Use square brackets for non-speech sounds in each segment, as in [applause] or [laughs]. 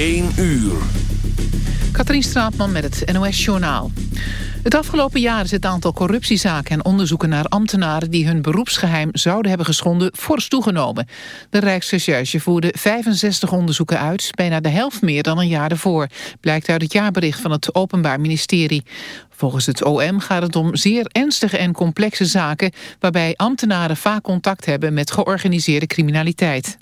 1 uur. Katrien Straatman met het NOS-journaal. Het afgelopen jaar is het aantal corruptiezaken en onderzoeken naar ambtenaren... die hun beroepsgeheim zouden hebben geschonden, fors toegenomen. De Rijksrecherche voerde 65 onderzoeken uit... bijna de helft meer dan een jaar ervoor. Blijkt uit het jaarbericht van het Openbaar Ministerie. Volgens het OM gaat het om zeer ernstige en complexe zaken... waarbij ambtenaren vaak contact hebben met georganiseerde criminaliteit.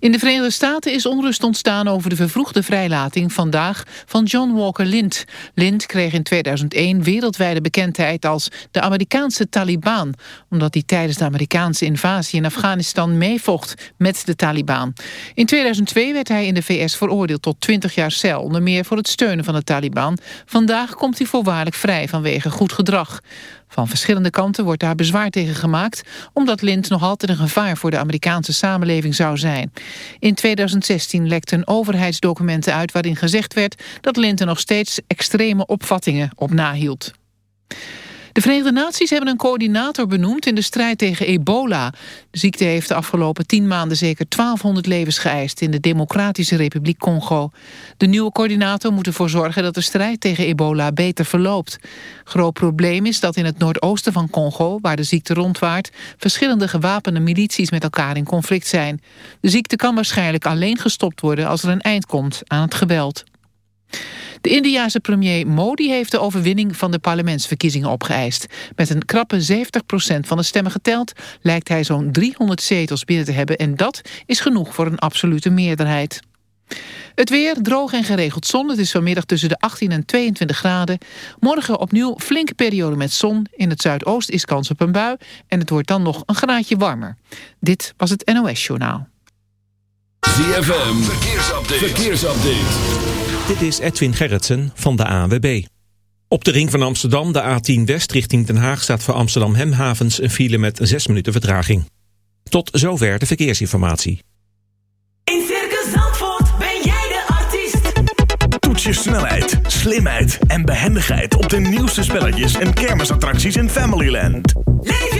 In de Verenigde Staten is onrust ontstaan over de vervroegde vrijlating vandaag van John Walker Lind. Lind kreeg in 2001 wereldwijde bekendheid als de Amerikaanse Taliban, omdat hij tijdens de Amerikaanse invasie in Afghanistan meevocht met de Taliban. In 2002 werd hij in de VS veroordeeld tot 20 jaar cel, onder meer voor het steunen van de Taliban. Vandaag komt hij voorwaardelijk vrij vanwege goed gedrag. Van verschillende kanten wordt daar bezwaar tegen gemaakt... omdat Lind nog altijd een gevaar voor de Amerikaanse samenleving zou zijn. In 2016 lekten overheidsdocumenten uit waarin gezegd werd... dat Lind er nog steeds extreme opvattingen op nahield. De Verenigde Naties hebben een coördinator benoemd in de strijd tegen ebola. De ziekte heeft de afgelopen tien maanden zeker 1200 levens geëist in de Democratische Republiek Congo. De nieuwe coördinator moet ervoor zorgen dat de strijd tegen ebola beter verloopt. Groot probleem is dat in het noordoosten van Congo, waar de ziekte rondwaart, verschillende gewapende milities met elkaar in conflict zijn. De ziekte kan waarschijnlijk alleen gestopt worden als er een eind komt aan het geweld. De Indiase premier Modi heeft de overwinning van de parlementsverkiezingen opgeëist. Met een krappe 70% van de stemmen geteld lijkt hij zo'n 300 zetels binnen te hebben en dat is genoeg voor een absolute meerderheid. Het weer, droog en geregeld zon. Het is vanmiddag tussen de 18 en 22 graden. Morgen opnieuw flinke periode met zon. In het zuidoost is kans op een bui. En het wordt dan nog een graadje warmer. Dit was het NOS Journaal. ZFM, verkeersupdate. verkeersupdate. Dit is Edwin Gerritsen van de AWB. Op de ring van Amsterdam, de A10 West richting Den Haag... staat voor Amsterdam Hemhavens een file met 6 minuten vertraging. Tot zover de verkeersinformatie. In Circus Zandvoort ben jij de artiest. Toets je snelheid, slimheid en behendigheid... op de nieuwste spelletjes en kermisattracties in Familyland. Leef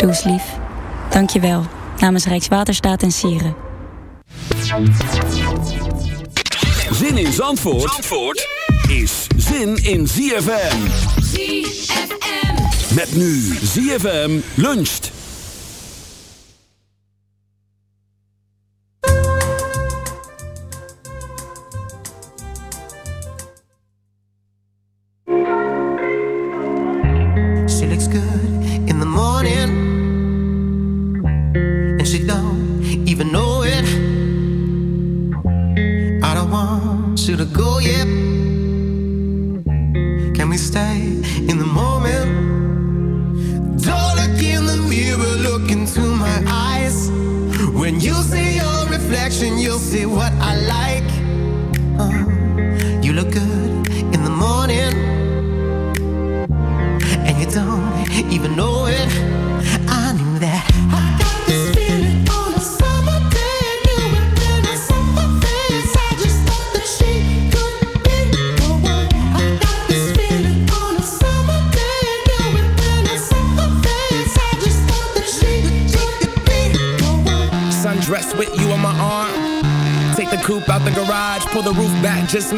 Doe eens lief. Dank je wel. Namens Rijkswaterstaat en Sieren. Zin in Zandvoort, Zandvoort is zin in ZFM. ZFM. Met nu ZFM luncht.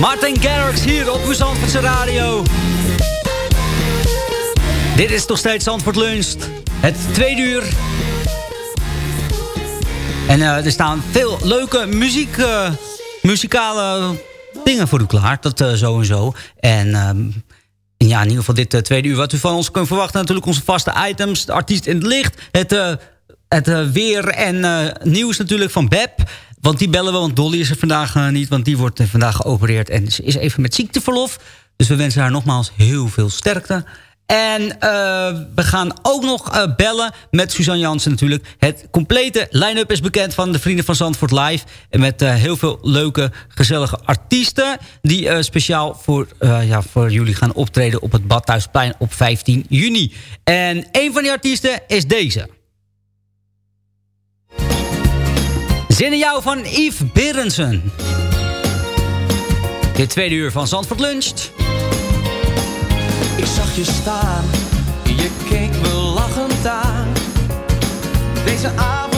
Martin Garrix hier op uw Zandvoortse radio. Dit is nog steeds Zandvoort Lunch. Het tweede uur. En eh, er staan veel leuke muziek, eh, muzikale dingen voor u klaar. Dat eh, zo en zo. En ehm, ja, in ieder geval dit tweede uur. Wat u van ons kunt verwachten. Natuurlijk onze vaste items. De artiest in het licht. Het, het weer en nieuws natuurlijk van Beb. Want die bellen we, want Dolly is er vandaag eh, niet. Want die wordt eh, vandaag geopereerd en ze is even met ziekteverlof. Dus we wensen haar nogmaals heel veel sterkte. En eh, we gaan ook nog bellen met Suzanne Jansen natuurlijk. Het complete line-up is bekend van de Vrienden van Zandvoort Live. En met heel veel leuke, gezellige artiesten... die speciaal voor, ja, voor jullie gaan optreden op het Badhuisplein op 15 juni. En een van die artiesten is deze. Zin in jou van Yves Berensen. Dit tweede uur van Zandvoort Luncht. Ik zag je staan, je keek me lachend aan. Deze avond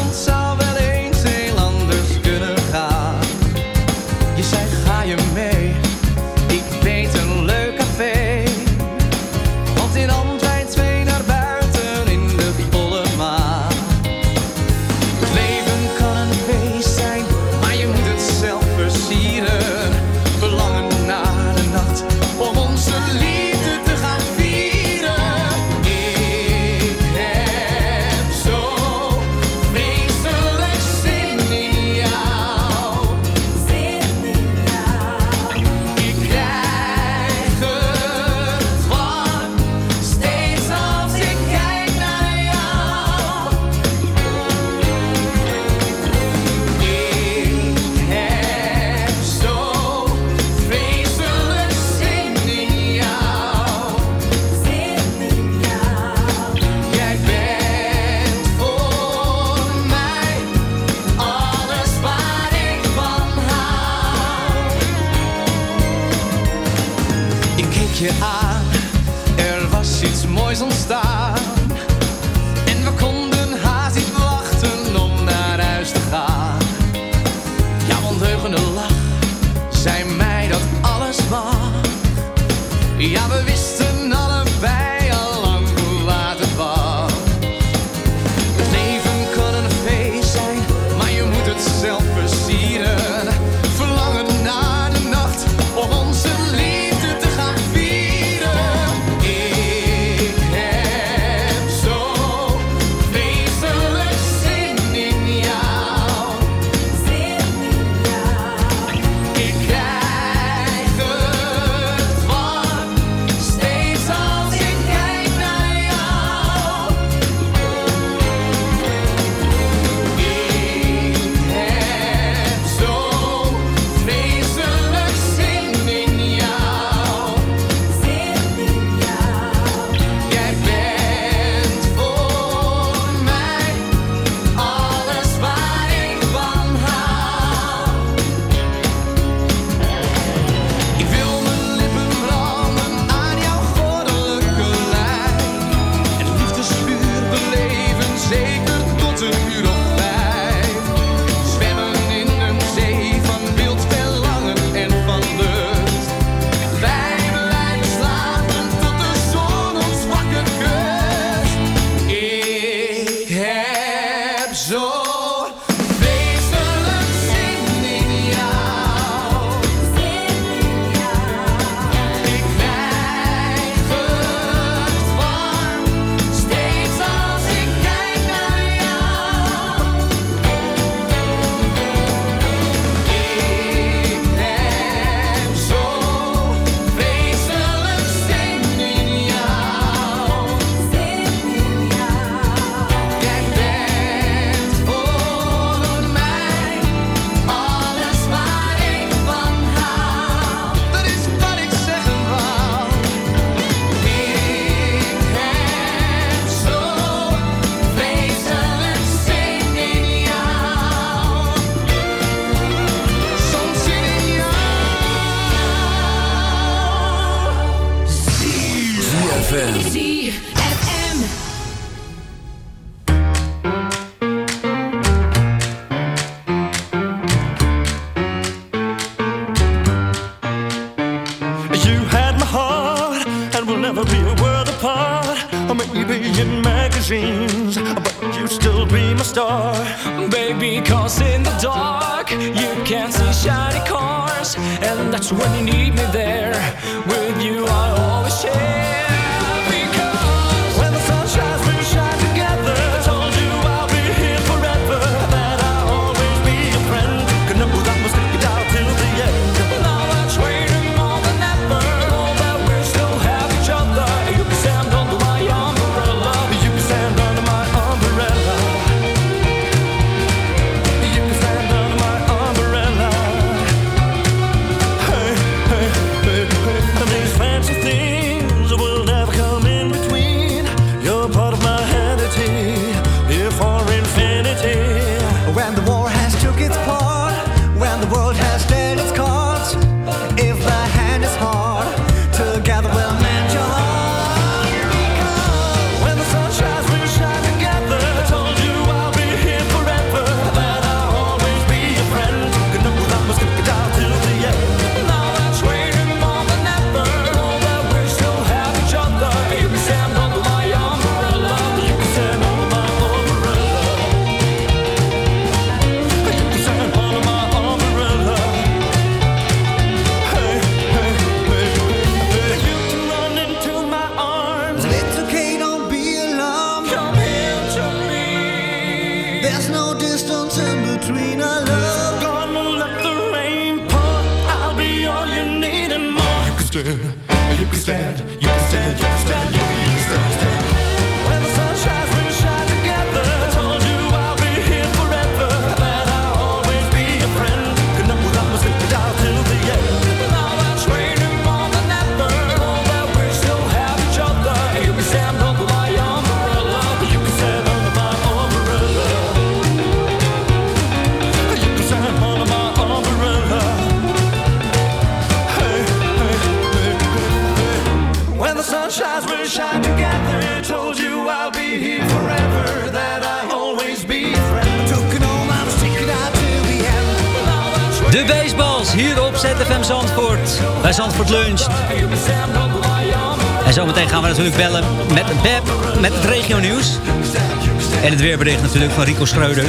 natuurlijk van Rico Schreuder.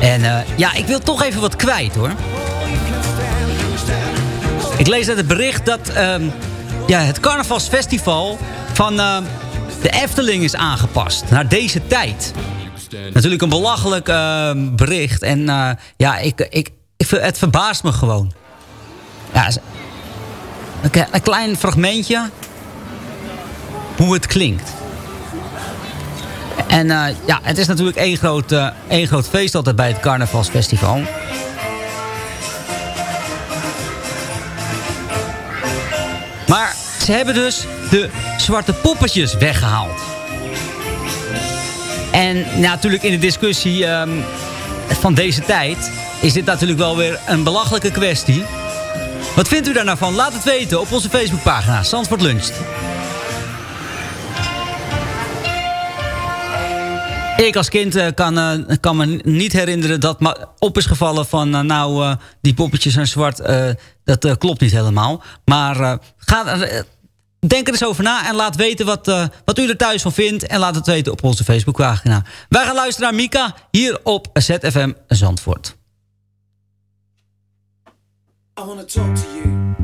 En eh, ja, ik wil toch even wat kwijt hoor. Ik lees uit het bericht dat ehm, ja, het carnavalsfestival van eh, de Efteling is aangepast naar deze tijd. Natuurlijk een belachelijk eh, bericht. En eh, ja, ik, ik, ik, het verbaast me gewoon. Ja, een klein fragmentje. Hoe het klinkt. En eh, ja, het is natuurlijk één groot, eh, één groot feest altijd bij het carnavalsfestival. Maar ze hebben dus de zwarte poppetjes weggehaald. En natuurlijk in de discussie ehm, van deze tijd... is dit natuurlijk wel weer een belachelijke kwestie. Wat vindt u daar nou van? Laat het weten op onze Facebookpagina. Zandvoort Luncht. Ik als kind eh, kan, eh, kan me niet herinneren dat op is gevallen van... eh, nou, die poppetjes zijn zwart. dat klopt niet helemaal. Maar ga, denk er eens over na en laat weten wat, wat u er thuis van vindt. En laat het weten op onze Facebookpagina. Wij gaan luisteren naar Mika hier op ZFM Zandvoort. I talk to you.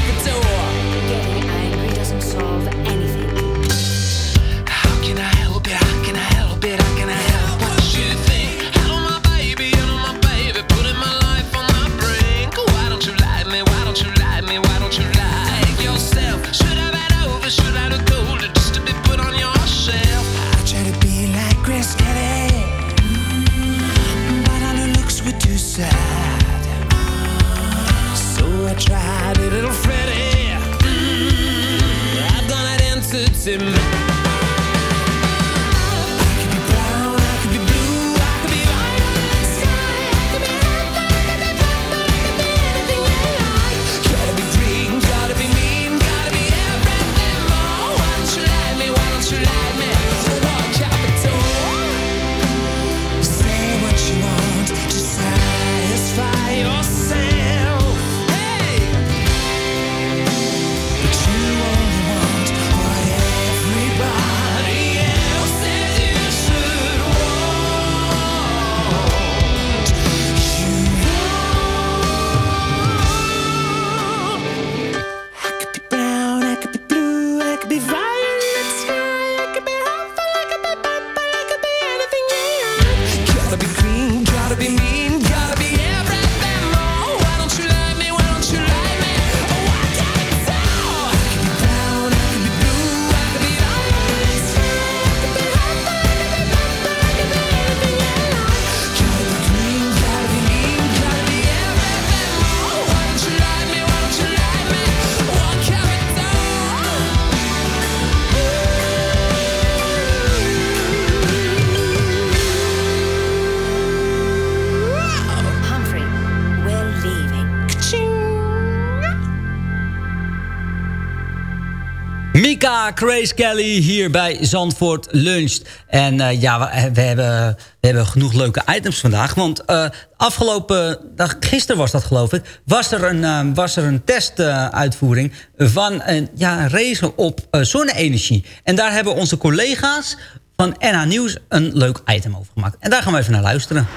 Grace Kelly hier bij Zandvoort Luncht. En eh, ja, we, we hebben, we hebben genoeg leuke items vandaag. Want eh, afgelopen dag, gisteren was dat geloof ik... was er een, eh, was er een testuitvoering van een ja, race op eh, zonne-energie. En daar hebben onze collega's van NH Nieuws een leuk item over gemaakt. En daar gaan we even naar luisteren.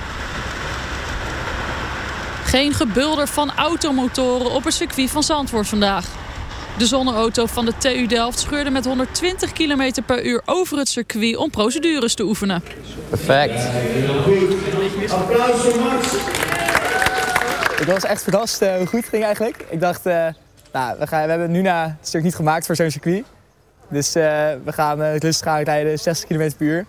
Geen gebulder van automotoren op het circuit van Zandvoort vandaag. De zonneauto van de TU Delft scheurde met 120 km per uur over het circuit om procedures te oefenen. Perfect. Applaus voor Max. Ik was echt verrast eh, hoe goed het ging eigenlijk. Ik dacht, eh, nou, we, gaan, we hebben nu na het stuk niet gemaakt voor zo'n circuit. Dus eh, we gaan eh, rustig aan rijden, 60 km per uur.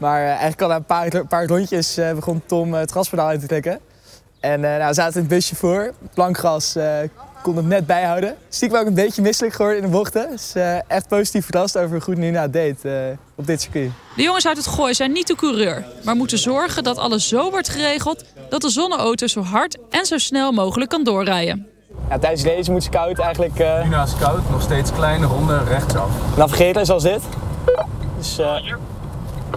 Maar eh, eigenlijk al na een paar, paar rondjes eh, begon Tom eh, het gaspedaal in te trekken. En eh, nou, we zaten in het busje voor. Plankgas eh, kon het net bijhouden. Stiekem ook een beetje misselijk geworden in de bochten. Dus echt positief verrast over hoe goed nou deed eh, op dit circuit. De jongens uit het gooi zijn niet de coureur, maar moeten zorgen dat alles zo wordt geregeld dat de zonneauto zo hard en zo snel mogelijk kan doorrijden. Ja, tijdens de race moet scout eigenlijk... eh Nina Scout, nog steeds kleine ronde rechtsaf. navigeren zoals dit. Dus eh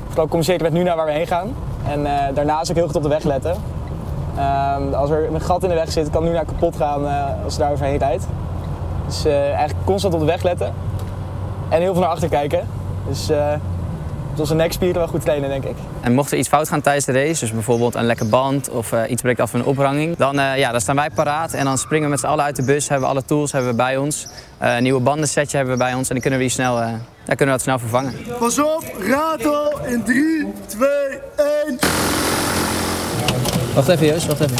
vooral communiceren met Nuna waar we heen gaan. En eh, daarnaast ook heel goed op de weg letten. Ehm, als er een gat in de weg zit, kan Nuna kapot gaan eh, als ze daar overheen rijdt. Dus eh, eigenlijk constant op de weg letten. En heel veel naar achter kijken. Dus eh op onze nekspieren wel goed trainen, denk ik. En mocht er iets fout gaan tijdens de race, dus bijvoorbeeld een lekke band of eh, iets breekt af van een opranging, dan, eh, ja, dan staan wij paraat en dan springen we met z'n allen uit de bus, hebben we alle tools hebben we bij ons. Eh, een nieuwe bandensetje hebben we bij ons en dan kunnen we die snel, eh, ja, kunnen we dat snel vervangen. Pas op, ratel in 3, 2, 1. Wacht even Joost, wacht even.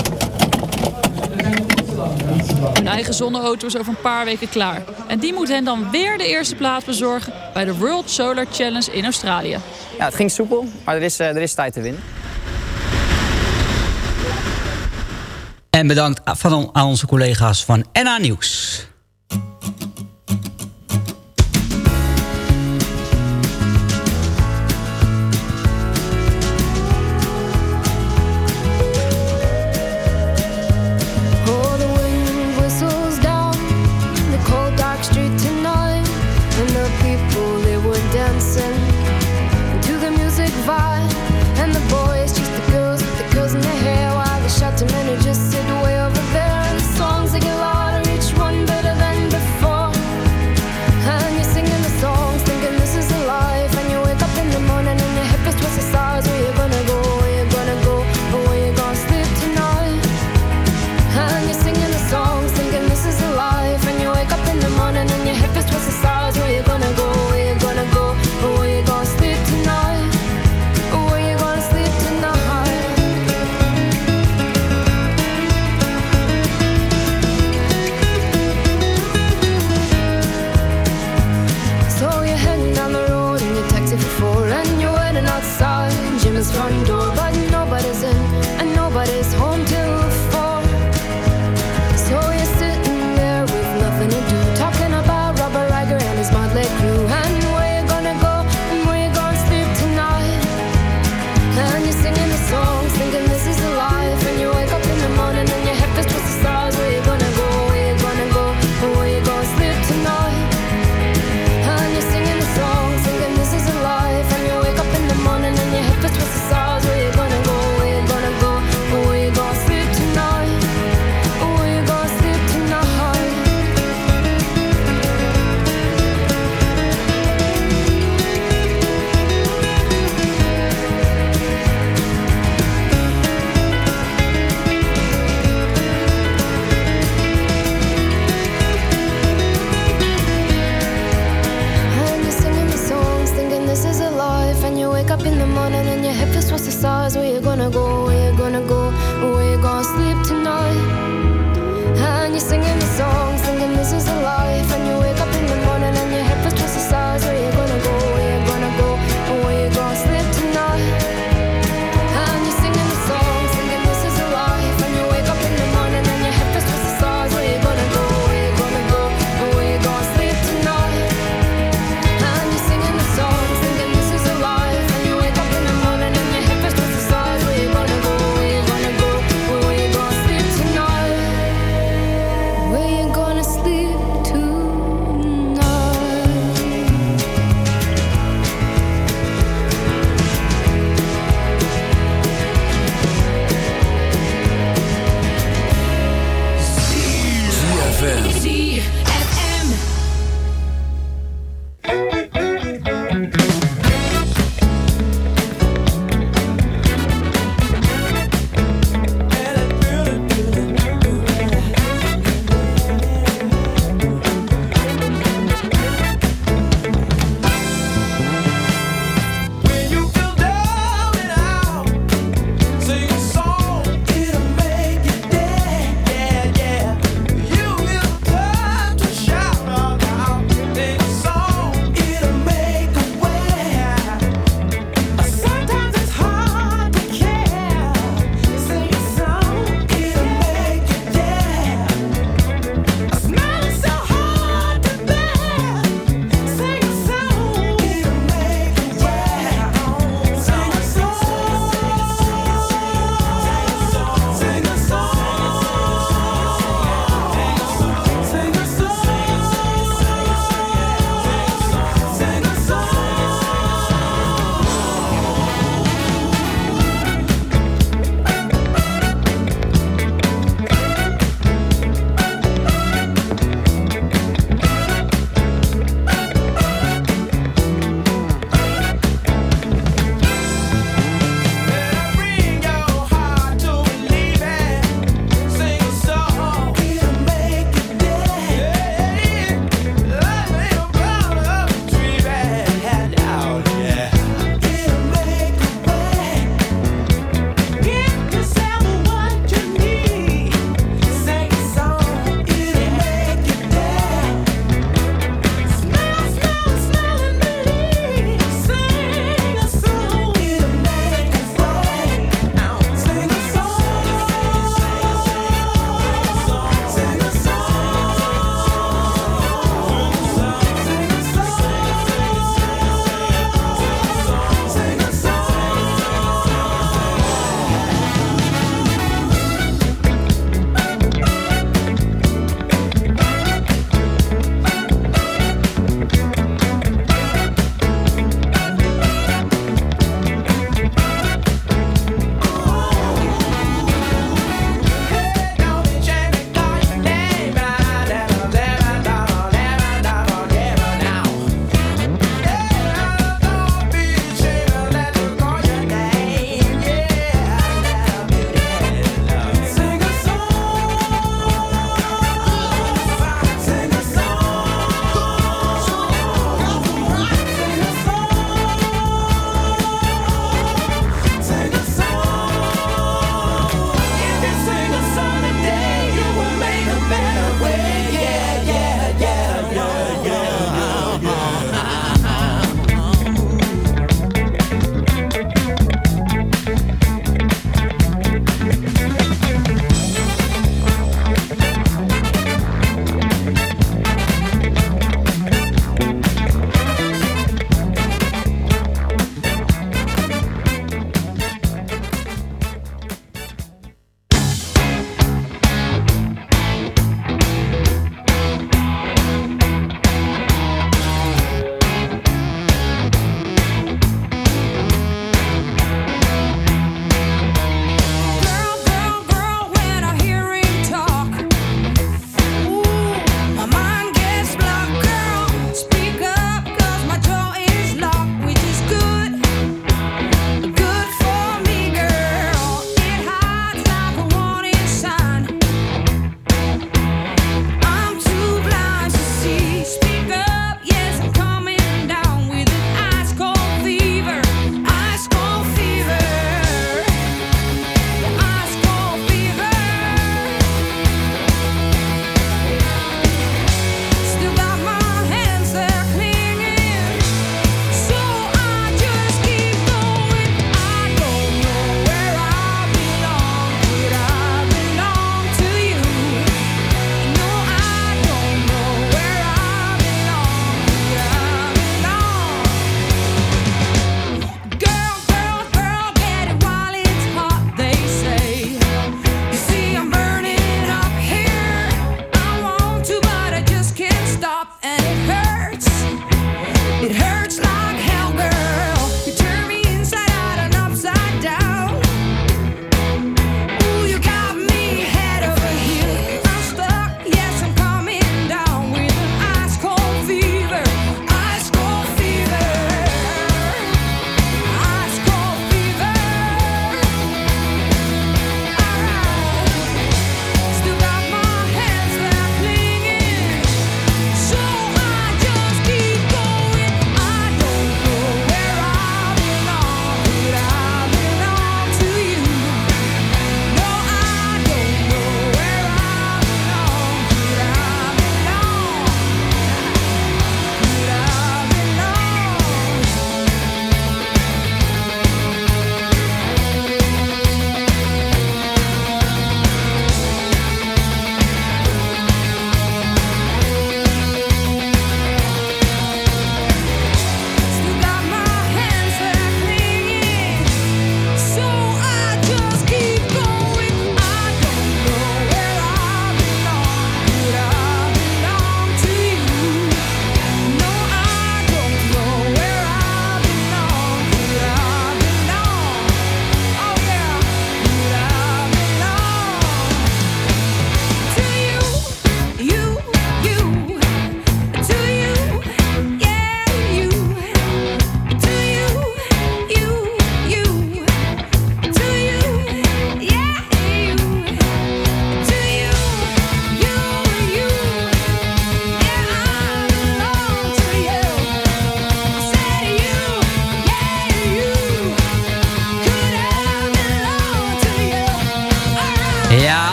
Hun eigen zonneauto is over een paar weken klaar. En die moet hen dan weer de eerste plaats bezorgen bij de World Solar Challenge in Australië. Ja, het ging soepel, maar er is, eh, er is tijd te winnen. En bedankt van, aan onze collega's van NH Nieuws.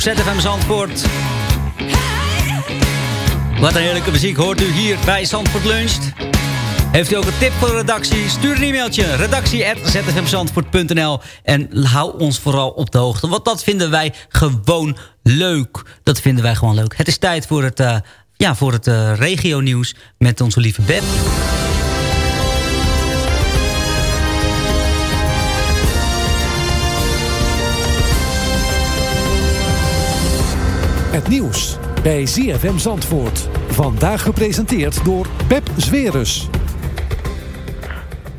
Op ZFM Zandvoort. Wat een heerlijke muziek hoort u hier bij Zandvoort Luncht. Heeft u ook een tip voor de redactie? Stuur een e-mailtje. redactie.zfmzandvoort.nl En hou ons vooral op de hoogte. Want dat vinden wij gewoon leuk. Dat vinden wij gewoon leuk. Het is tijd voor het, uh, ja, voor het uh, regionieuws met onze lieve Beb. Het nieuws bij ZFM Zandvoort. Vandaag gepresenteerd door Beb Zwerus.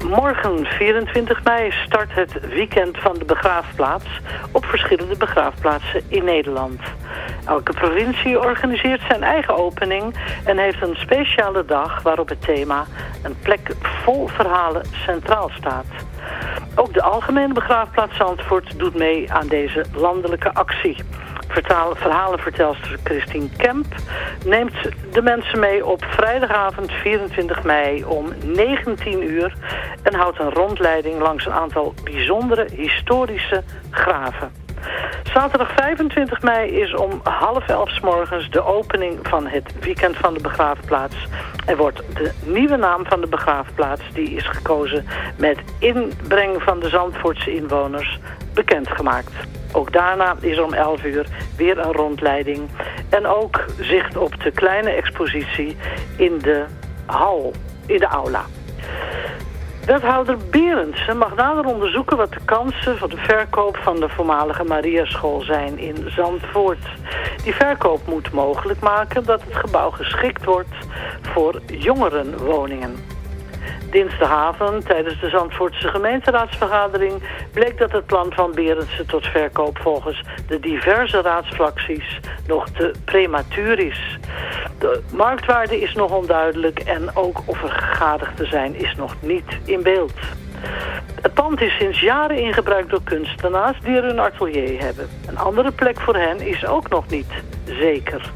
Morgen, 24 mei, start het weekend van de begraafplaats op verschillende begraafplaatsen in Nederland. Elke provincie organiseert zijn eigen opening en heeft een speciale dag waarop het thema een plek vol verhalen centraal staat. Ook de Algemene Begraafplaats Zandvoort doet mee aan deze landelijke actie. Vertaal, verhalenvertelster Christine Kemp neemt de mensen mee op vrijdagavond 24 mei om 19 uur en houdt een rondleiding langs een aantal bijzondere historische graven. Zaterdag 25 mei is om half elf morgens de opening van het weekend van de begraafplaats. Er wordt de nieuwe naam van de begraafplaats, die is gekozen met inbreng van de Zandvoortse inwoners, bekendgemaakt. Ook daarna is om 11 uur weer een rondleiding. En ook zicht op de kleine expositie in de hal, in de aula. Wethouder Berendsen mag nader onderzoeken wat de kansen van de verkoop van de voormalige Mariaschool zijn in Zandvoort. Die verkoop moet mogelijk maken dat het gebouw geschikt wordt voor jongerenwoningen. Dinsdagavond, tijdens de Zandvoortse gemeenteraadsvergadering, bleek dat het plan van Berendsen tot verkoop volgens de diverse raadsfracties nog te prematuur is. De marktwaarde is nog onduidelijk en ook of er gegadigden zijn is nog niet in beeld. Het pand is sinds jaren in gebruik door kunstenaars die er een atelier hebben. Een andere plek voor hen is ook nog niet zeker.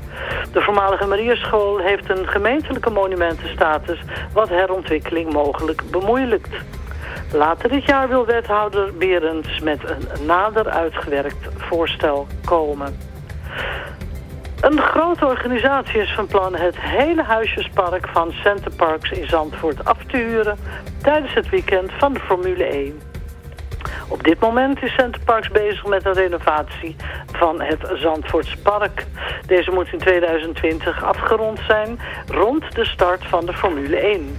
De voormalige Mariaschool heeft een gemeentelijke monumentenstatus... wat herontwikkeling mogelijk bemoeilijkt. Later dit jaar wil wethouder Berends met een nader uitgewerkt voorstel komen. Een grote organisatie is van plan het hele huisjespark van Centerparks in Zandvoort af te huren tijdens het weekend van de Formule 1. Op dit moment is Centerparks bezig met een renovatie van het Zandvoortse park. Deze moet in 2020 afgerond zijn rond de start van de Formule 1.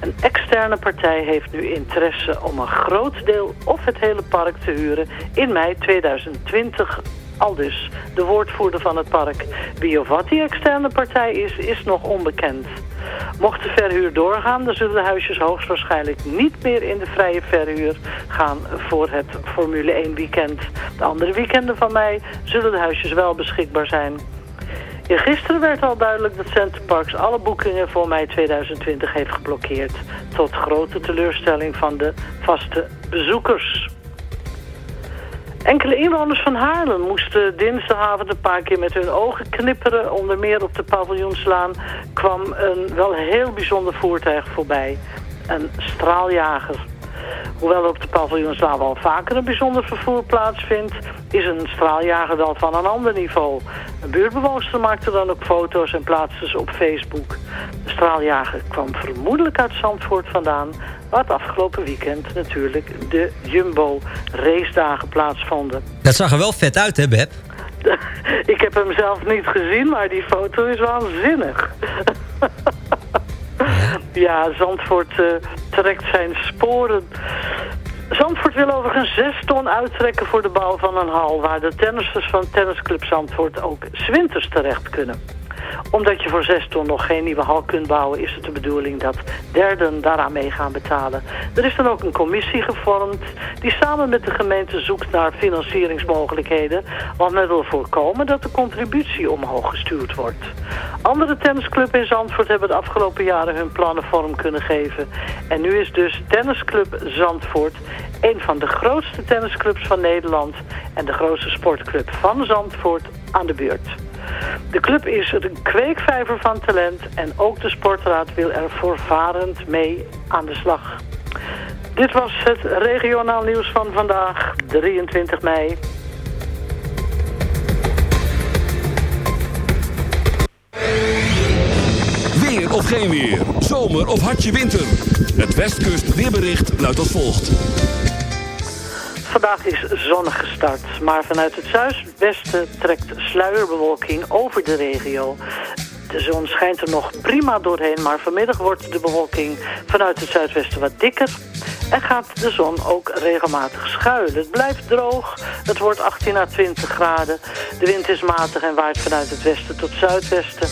Een externe partij heeft nu interesse om een groot deel of het hele park te huren in mei 2020 al dus de woordvoerder van het park. Wie of wat die externe partij is, is nog onbekend. Mocht de verhuur doorgaan, dan zullen de huisjes hoogstwaarschijnlijk niet meer in de vrije verhuur gaan voor het Formule 1 weekend. De andere weekenden van mei zullen de huisjes wel beschikbaar zijn. Gisteren werd al duidelijk dat Centerparks alle boekingen voor mei 2020 heeft geblokkeerd. Tot grote teleurstelling van de vaste bezoekers. Enkele inwoners van Haarlem moesten dinsdagavond een paar keer met hun ogen knipperen. Onder meer op de paviljoenslaan kwam een wel heel bijzonder voertuig voorbij. Een straaljager. Hoewel op de paviljoenslaan wel vaker een bijzonder vervoer plaatsvindt... is een straaljager wel van een ander niveau. Een buurtbewoonster maakte dan ook foto's en plaatste ze op Facebook. De straaljager kwam vermoedelijk uit Zandvoort vandaan... waar het afgelopen weekend natuurlijk de Jumbo racedagen plaatsvonden. Dat zag er wel vet uit, hè, Beb? [laughs] Ik heb hem zelf niet gezien, maar die foto is waanzinnig. [laughs] ja, Zandvoort uh, trekt zijn sporen. Zandvoort wil overigens 6 ton uittrekken voor de bouw van een hal... waar de tennissers van tennisclub Zandvoort ook zwinters terecht kunnen omdat je voor 6 ton nog geen nieuwe hal kunt bouwen... is het de bedoeling dat derden daaraan mee gaan betalen. Er is dan ook een commissie gevormd... die samen met de gemeente zoekt naar financieringsmogelijkheden... want men wil voorkomen dat de contributie omhoog gestuurd wordt. Andere tennisclubs in Zandvoort hebben de afgelopen jaren hun plannen vorm kunnen geven. En nu is dus Tennisclub Zandvoort een van de grootste tennisclubs van Nederland... en de grootste sportclub van Zandvoort aan de beurt. De club is een kweekvijver van talent en ook de sportraad wil er voorvarend mee aan de slag. Dit was het regionaal nieuws van vandaag, 23 mei. Weer of geen weer. Zomer of hartje winter. Het Westkust weerbericht luidt als volgt. Vandaag is zonnig gestart, maar vanuit het zuidwesten trekt sluierbewolking over de regio. De zon schijnt er nog prima doorheen, maar vanmiddag wordt de bewolking vanuit het zuidwesten wat dikker. En gaat de zon ook regelmatig schuilen. Het blijft droog, het wordt 18 à 20 graden. De wind is matig en waait vanuit het westen tot zuidwesten.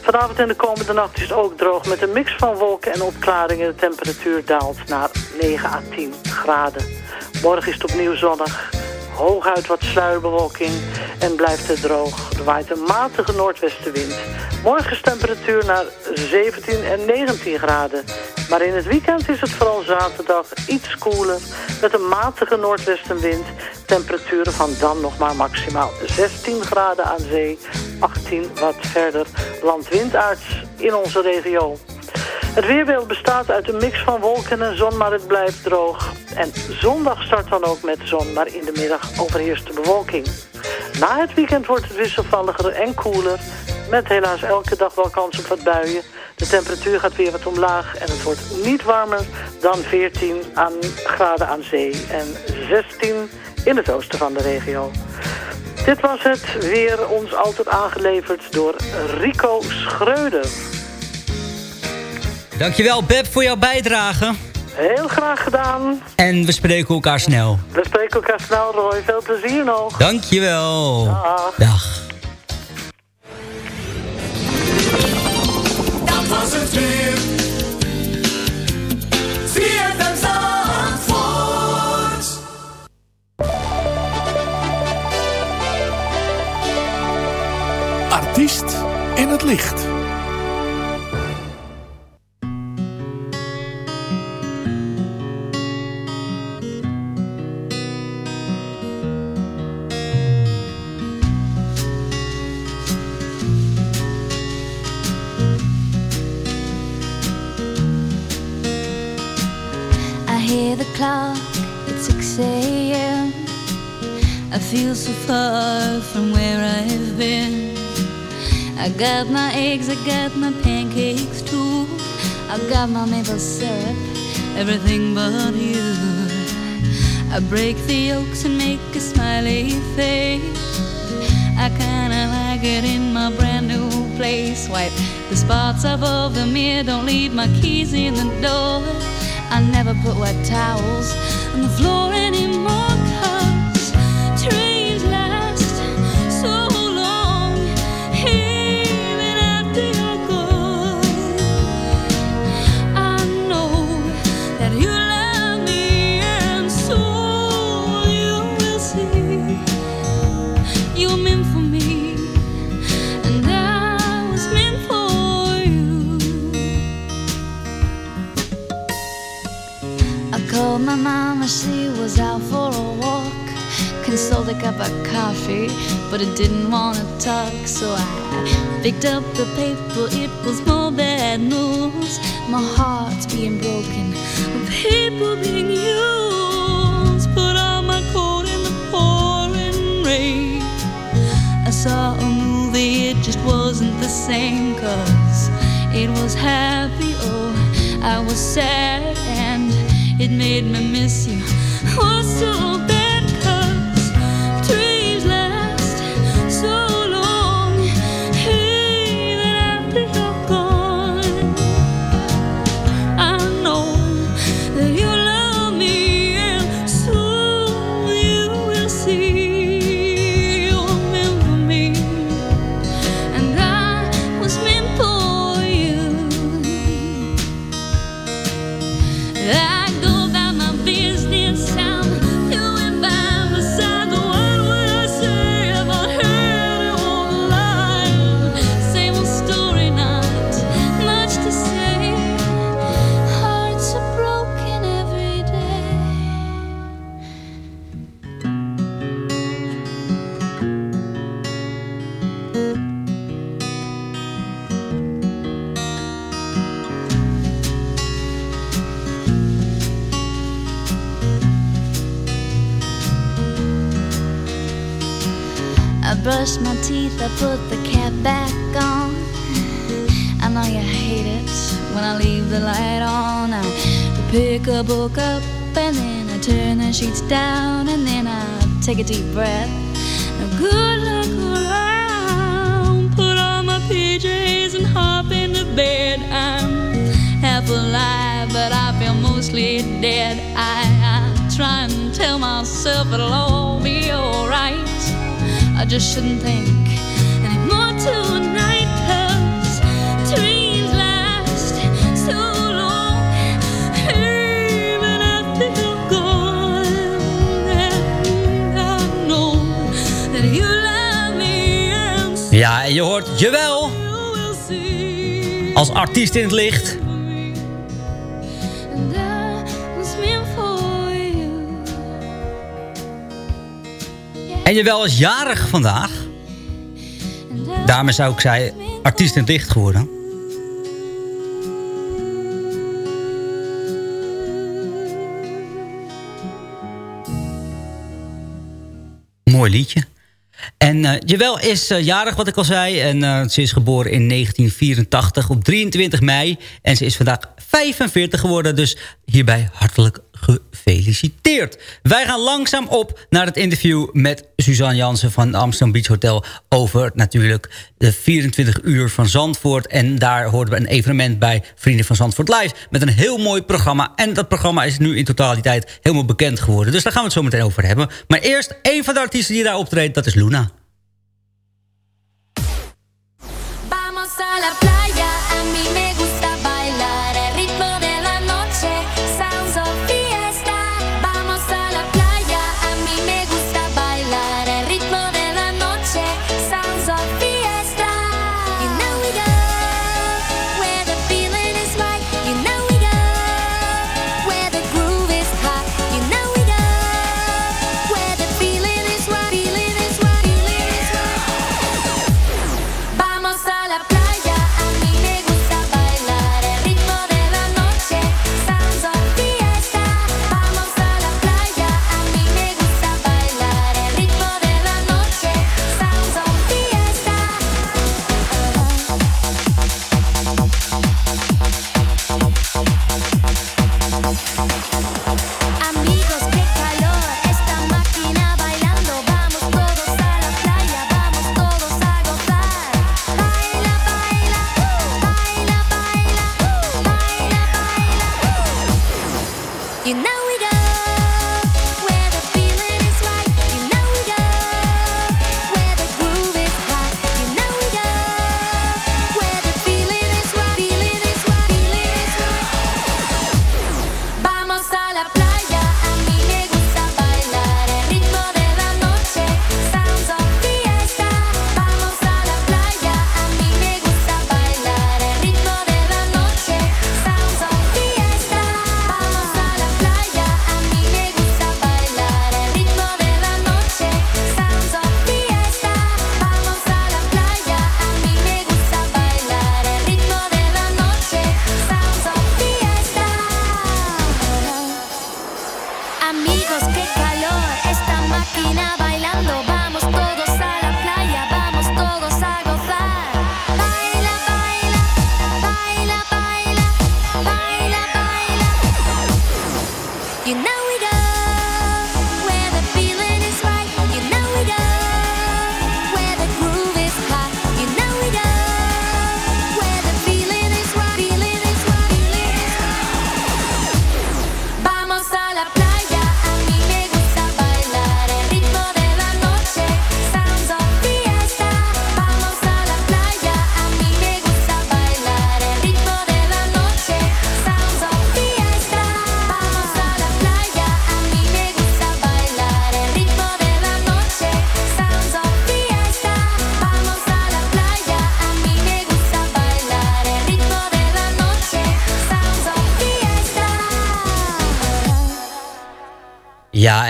Vanavond en de komende nacht is het ook droog met een mix van wolken en opklaringen. De temperatuur daalt naar 9 à 10 graden. Morgen is het opnieuw zonnig. Hooguit wat sluierbewolking en blijft het droog. Er waait een matige noordwestenwind. Morgen is temperatuur naar 17 en 19 graden. Maar in het weekend is het vooral zaterdag iets koeler. Met een matige noordwestenwind. Temperaturen van dan nog maar maximaal 16 graden aan zee. 18 wat verder landwindaards in onze regio. Het weerbeeld bestaat uit een mix van wolken en zon, maar het blijft droog. En zondag start dan ook met zon, maar in de middag overheerst de bewolking. Na het weekend wordt het wisselvalliger en koeler, met helaas elke dag wel kans op wat buien. De temperatuur gaat weer wat omlaag en het wordt niet warmer dan 14 aan, graden aan zee en 16 in het oosten van de regio. Dit was het weer ons altijd aangeleverd door Rico Schreuder. Dankjewel Beb voor jouw bijdrage. Heel graag gedaan. En we spreken elkaar snel. We spreken elkaar snel, Roy. Veel plezier nog. Dankjewel. Dag. Dag. Dat was het weer. Artiest in het licht. I got my eggs, I got my pancakes too. I got my maple syrup, everything but you. I break the yolks and make a smiley face. I kinda like it in my brand new place. Wipe the spots of the mirror, don't leave my keys in the door. I never put wet towels on the floor anymore. Consoled a cup of coffee, but it didn't want to talk. So I picked up the paper, it was more bad news. My heart's being broken, people being used. Put on my coat in the pouring rain. I saw a movie, it just wasn't the same. Cause it was happy, oh, I was sad, and it made me miss you. Was so a book up and then I turn the sheets down and then I take a deep breath. Now good look around, put on my PJs and hop into bed. I'm half alive, but I feel mostly dead. I, I try and tell myself it'll all be alright. I just shouldn't think Ja, je hoort Jawel als artiest in het licht. En Jawel is jarig vandaag. Daarmee zou ik zeggen, artiest in het licht geworden. Mooi liedje. En eh Jawel is eh, jarig, wat ik al zei. En eh, ze is geboren in 1984 op 23 mei. En ze is vandaag 45 geworden. Dus hierbij hartelijk gefeliciteerd. Wij gaan langzaam op naar het interview met Suzanne Jansen van Amsterdam Beach Hotel... over natuurlijk de 24 uur van Zandvoort. En daar hoorden we een evenement bij Vrienden van Zandvoort Live... met een heel mooi programma. En dat programma is nu in totaliteit helemaal bekend geworden. Dus daar gaan we het zo meteen over hebben. Maar eerst, een van de artiesten die daar optreedt, dat is Luna. Vamos a la playa, a me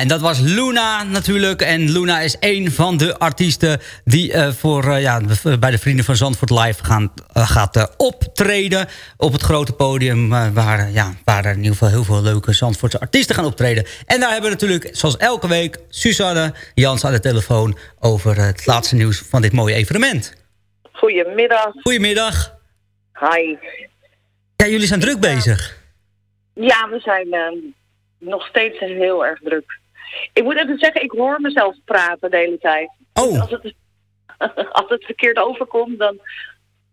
en dat was Luna natuurlijk. En Luna is een van de artiesten die eh, voor, eh, ja, bij de Vrienden van Zandvoort Live gaan, eh, gaat optreden. Op het grote podium waar, ja, waar er in ieder geval heel veel leuke Zandvoortse artiesten gaan optreden. En daar hebben we natuurlijk, zoals elke week, Suzanne Jans aan de telefoon... over het laatste nieuws van dit mooie evenement. Goedemiddag. Goedemiddag. Hi. Ja, jullie zijn druk bezig. Ja, we zijn nog steeds heel erg druk. Ik moet even zeggen, ik hoor mezelf praten de hele tijd. Oh. Als het, [laughs] als het verkeerd overkomt, dan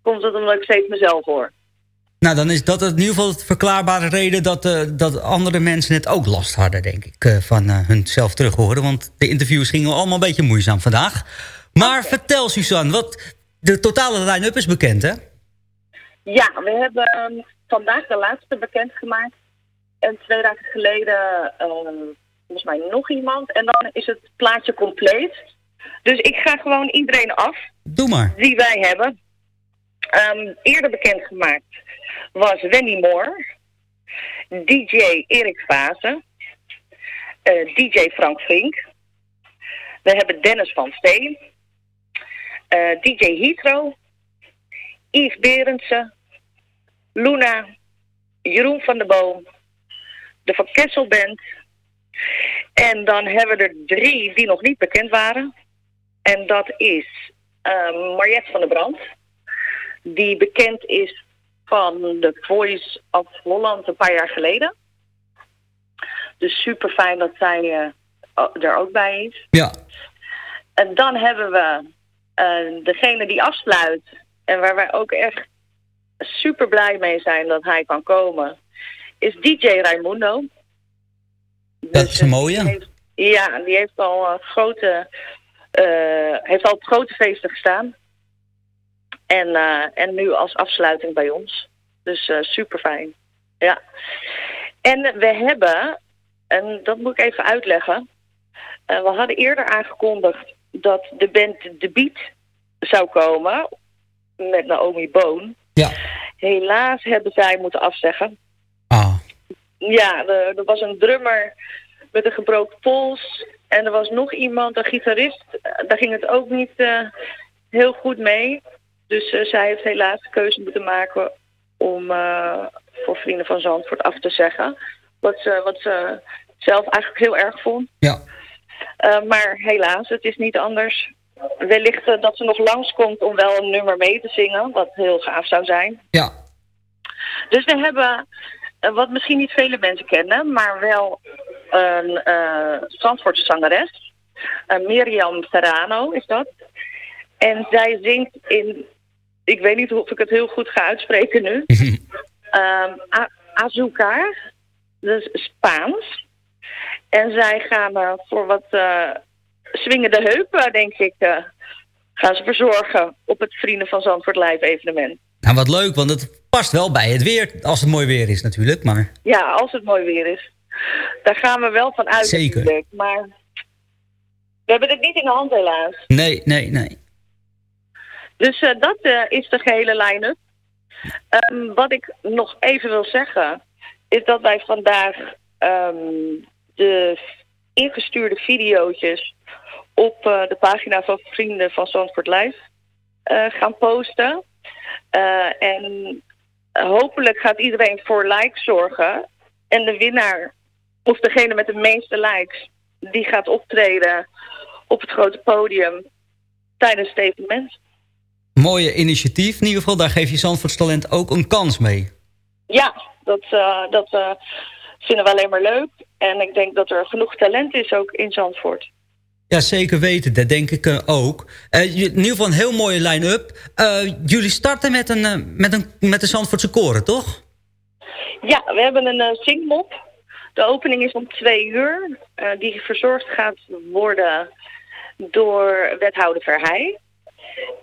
komt het omdat ik steeds mezelf hoor. Nou, dan is dat in ieder geval het verklaarbare reden... dat, eh, dat andere mensen het ook last hadden, denk ik... eh, van eh, hunzelf terug horen. Want de interviews gingen allemaal een beetje moeizaam vandaag. Maar vertel, Suzanne, wat de totale line-up is bekend, hè? Ja, we hebben ehm, vandaag de laatste bekendgemaakt. En twee dagen geleden ehm, volgens mij nog iemand. En dan is het plaatje compleet. Dus ik ga gewoon iedereen af. Doe maar. Die wij hebben. Ehm, eerder bekendgemaakt was Wendy Moore. DJ Erik Vase. eh, DJ Frank Vink. We hebben Dennis van Steen. eh, DJ Hitro. Yves Berendsen. Luna. Jeroen van der Boom. De Van Kessel Band. En dan hebben we er drie die nog niet bekend waren. En dat is ehm Mariette van der Brand. Die bekend is van The Voice of Holland een paar jaar geleden. Dus super fijn dat zij eh, er ook bij is. Ja. En dan hebben we eh, degene die afsluit. En waar wij ook echt super blij mee zijn dat hij kan komen. Is DJ Raimundo. Dat is een mooie. heeft- ja, die heeft al eh, grote, eh, heeft al op grote feesten gestaan. En, eh, en nu als afsluiting bij ons. Dus eh super fijn. Ja. En we hebben, en dat moet ik even uitleggen. eh, we hadden eerder aangekondigd dat de band The Beat zou komen. Met Naomi Boon. Ja. Helaas hebben zij moeten afzeggen. Ja, er, er was een drummer met een gebroken pols. En er was nog iemand, een gitarist. Daar ging het ook niet eh, heel goed mee. Dus eh, zij heeft helaas de keuze moeten maken om eh, voor Vrienden van Zandvoort af te zeggen. Wat ze, wat ze zelf eigenlijk heel erg vond. Ja. Maar helaas, het is niet anders. Wellicht dat ze nog langskomt om wel een nummer mee te zingen. Wat heel gaaf zou zijn. Ja. Dus we hebben, wat misschien niet vele mensen kennen, maar wel een eh Zandvoortse zangeres. Eh, Mirjam Serrano is dat. En zij zingt in, ik weet niet of ik het heel goed ga uitspreken nu. [laughs] Ehm A- Azúcar, dus Spaans. En zij gaan eh, voor wat eh swingende heupen, denk ik, eh, gaan ze verzorgen op het Vrienden van Zandvoort Live evenement. Nou, wat leuk, want het past wel bij het weer. Als het mooi weer is natuurlijk, maar... Ja, als het mooi weer is. Daar gaan we wel van uit. Zeker. natuurlijk, Maar we hebben het niet in de hand helaas. Nee, nee, nee. Dus eh, dat eh, is de gehele line-up. Ehm, wat ik nog even wil zeggen, is dat wij vandaag ehm, de ingestuurde video's op eh, de pagina van Vrienden van Zandvoort Live gaan posten. En hopelijk gaat iedereen voor likes zorgen. En de winnaar, of degene met de meeste likes, die gaat optreden op het grote podium tijdens het evenement. Mooie initiatief. In ieder geval, daar geef je Zandvoorts talent ook een kans mee. Ja, dat, eh, dat eh, vinden we alleen maar leuk. En ik denk dat er genoeg talent is ook in Zandvoort. Ja, zeker weten. Dat denk ik eh, ook. Eh, in ieder geval een heel mooie line-up. Eh, jullie starten met, een, met, een, met de Zandvoortse koren, toch? Ja, we hebben een zingmop. De opening is om twee uur. die verzorgd gaat worden door wethouder Verheij.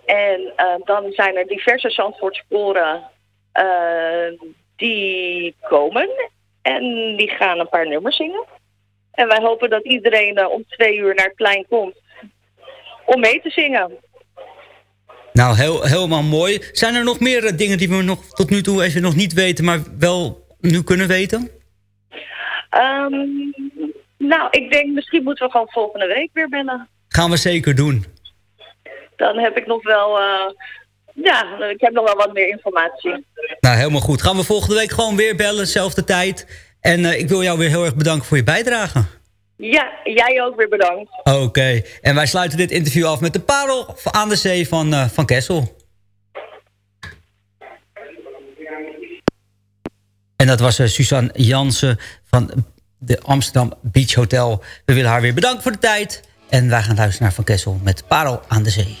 En dan zijn er diverse Zandvoortse koren die komen. En die gaan een paar nummers zingen. En wij hopen dat iedereen eh, om twee uur naar het plein komt om mee te zingen. Nou, heel, helemaal mooi. Zijn er nog meer eh, dingen die we nog tot nu toe even nog niet weten, maar wel nu kunnen weten? Ehm, nou, ik denk misschien moeten we gewoon volgende week weer bellen. Gaan we zeker doen. Dan heb ik nog wel... Eh, ja, ik heb nog wel wat meer informatie. Nou, helemaal goed. Gaan we volgende week gewoon weer bellen, dezelfde tijd. En eh, ik wil jou weer heel erg bedanken voor je bijdrage. Ja, jij ook weer bedankt. Oké, en wij sluiten dit interview af met de parel aan de zee van, eh, van Kessel. En dat was uh, Suzanne Jansen van de Amsterdam Beach Hotel. We willen haar weer bedanken voor de tijd. En wij gaan luisteren naar Van Kessel met Parel aan de Zee.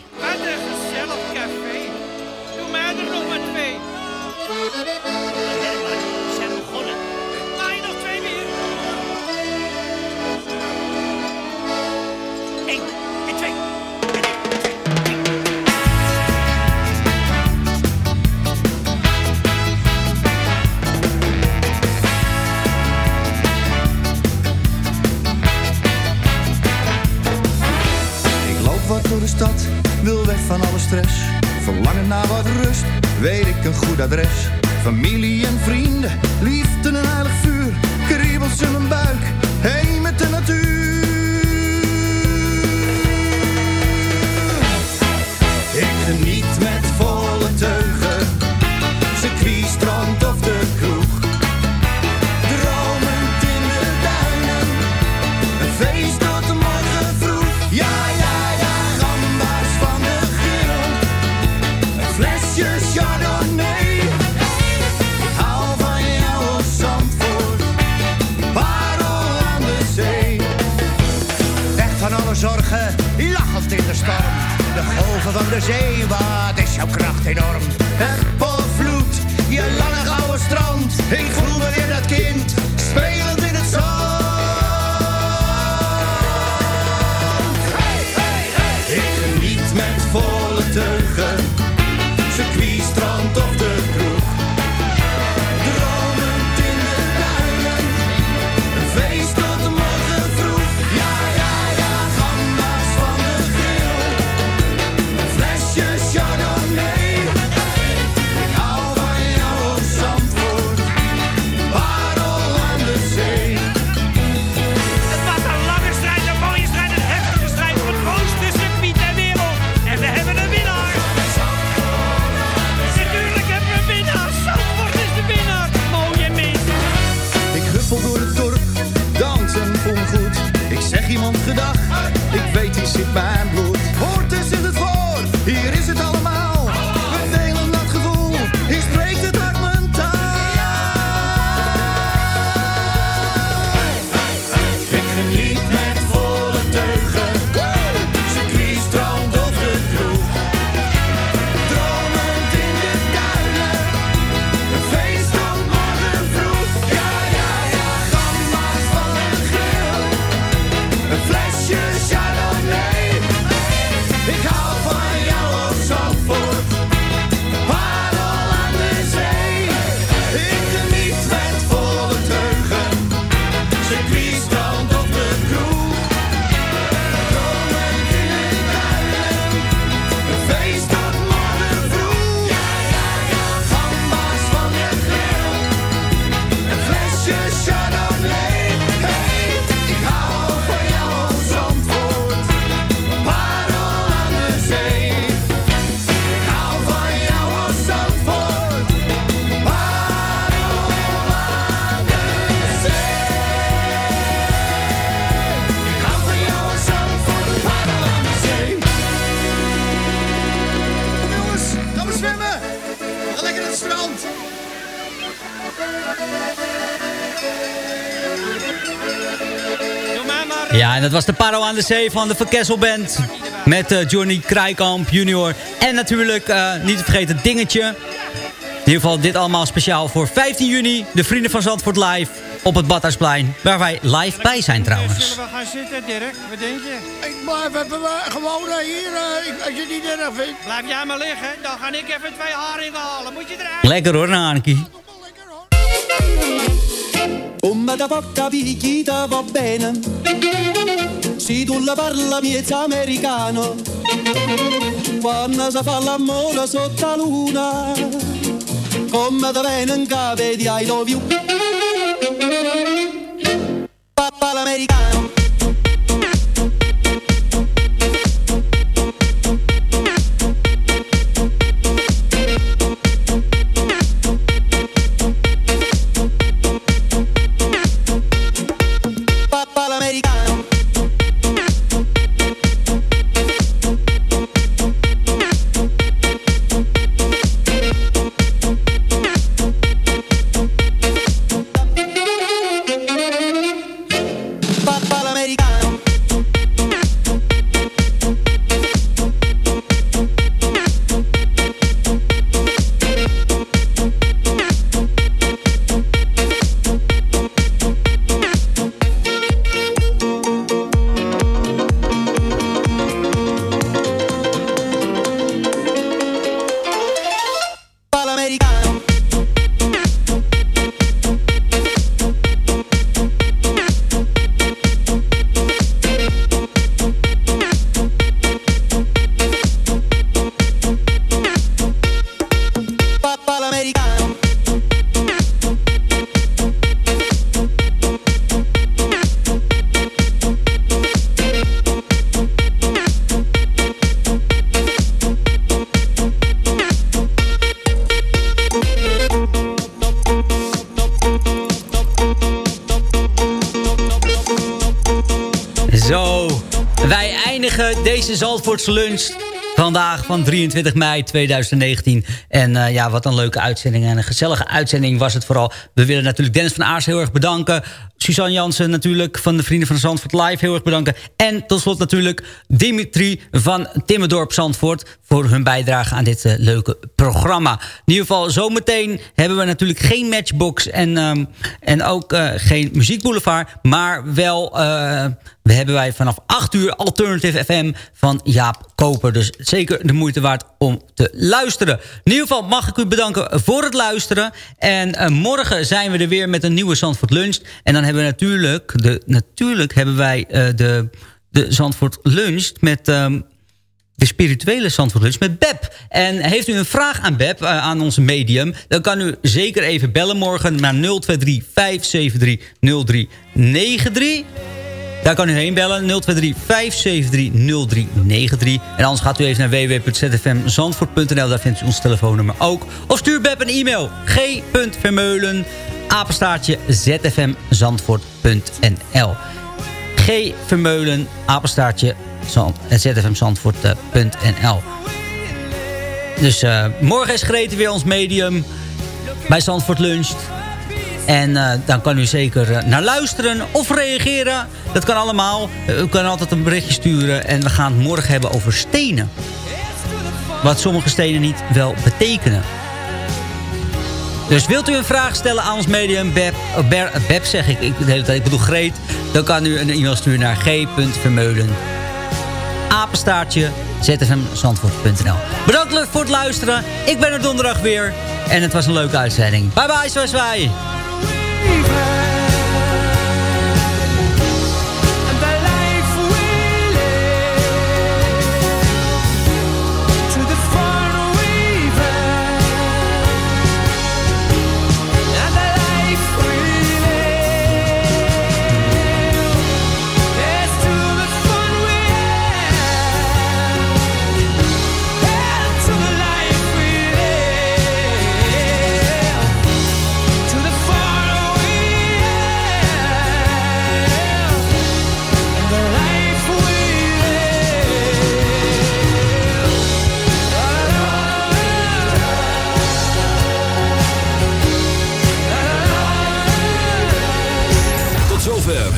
en dat was de Paro aan de Zee van de Verkesselband Met eh, Johnny Krijkamp junior. En natuurlijk, eh, niet te vergeten, Dingetje. In ieder geval dit allemaal speciaal voor 15 juni. De Vrienden van Zandvoort live op het Badhuisplein. Waar wij live bij zijn trouwens. Zullen we gaan zitten, Dirk? Wat denk je? Ik blijf even eh, gewoon hier, als je het niet erg vindt. Blijf jij maar liggen, dan ga ik even twee haringen halen. Moet je eruit? Lekker hoor, Nankie. ma da porta picchita va bene. Se tu la parla miezza americano, quando si fa l'amore sotto la luna, come da bene in cave di I love you. Papa l'americano. Lunch vandaag van 23 mei 2019. En eh, ja, wat een leuke uitzending en een gezellige uitzending was het vooral. We willen natuurlijk Dennis van Aars heel erg bedanken. Suzanne Jansen natuurlijk van de Vrienden van Zandvoort Live heel erg bedanken. En tot slot natuurlijk Dimitri van Timmerdorp Zandvoort... voor hun bijdrage aan dit eh, leuke programma. In ieder geval, zometeen hebben we natuurlijk geen matchbox... en, ehm, en ook eh, geen muziekboulevard, maar wel... we hebben wij vanaf 8 uur Alternative FM van Jaap Koper. Dus zeker de moeite waard om te luisteren. In ieder geval mag ik u bedanken voor het luisteren. En eh, morgen zijn we er weer met een nieuwe Zandvoort Lunch. En dan hebben we natuurlijk... De, natuurlijk hebben wij eh, de, de Zandvoort Lunch met... ehm, de spirituele Zandvoort Lunch met Beb. En heeft u een vraag aan Beb, eh, aan onze medium... dan kan u zeker even bellen morgen naar 023 573 0393. Daar kan u heen bellen, 023 573 0393. En anders gaat u even naar www.zfmzandvoort.nl. Daar vindt u ons telefoonnummer ook. Of stuur Beb een e-mail. g.vermeulen, apenstaartje. G. Vermeulen, zfmzandvoort.nl. Dus eh, morgen is Grete weer ons medium bij Zandvoort Lunch. En eh, dan kan u zeker eh, naar luisteren of reageren. Dat kan allemaal. Eh, u kan altijd een berichtje sturen. En we gaan het morgen hebben over stenen. Wat sommige stenen niet wel betekenen. Dus wilt u een vraag stellen aan ons medium, Beb, Ber- eh, Beb zeg ik, ik, de hele tijd, ik bedoel Greet. Dan kan u een e-mail sturen naar g.vermeulen. Apenstaartje, zfmzandvoort.nl. Bedankt voor het luisteren. Ik ben er donderdag weer. En het was een leuke uitzending. Bye bye, zwaai zwaai. To